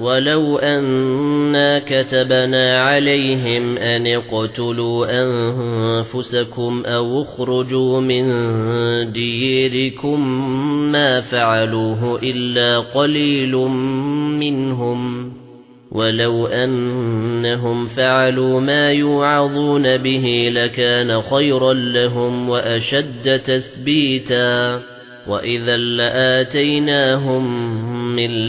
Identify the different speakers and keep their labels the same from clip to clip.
Speaker 1: ولو أنا كتبنا عليهم أن اقتلوا أنفسكم أو اخرجوا من ديركم ما فعلوه إلا قليل منهم ولو أنهم فعلوا ما يوعظون به لكان خيرا لهم وأشد تثبيتا وإذا لآتيناهم من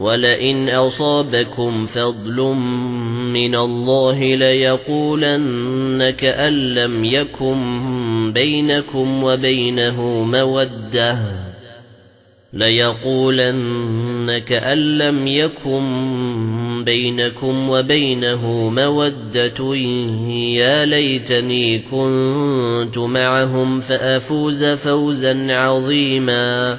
Speaker 1: ولئن أصابكم فضل من الله ليقولن كأن لم يكن بينكم وبينه مودة ليقولن كأن لم يكن بينكم وبينه مودة يا ليتني كنت معهم فأفوز فوزا عظيما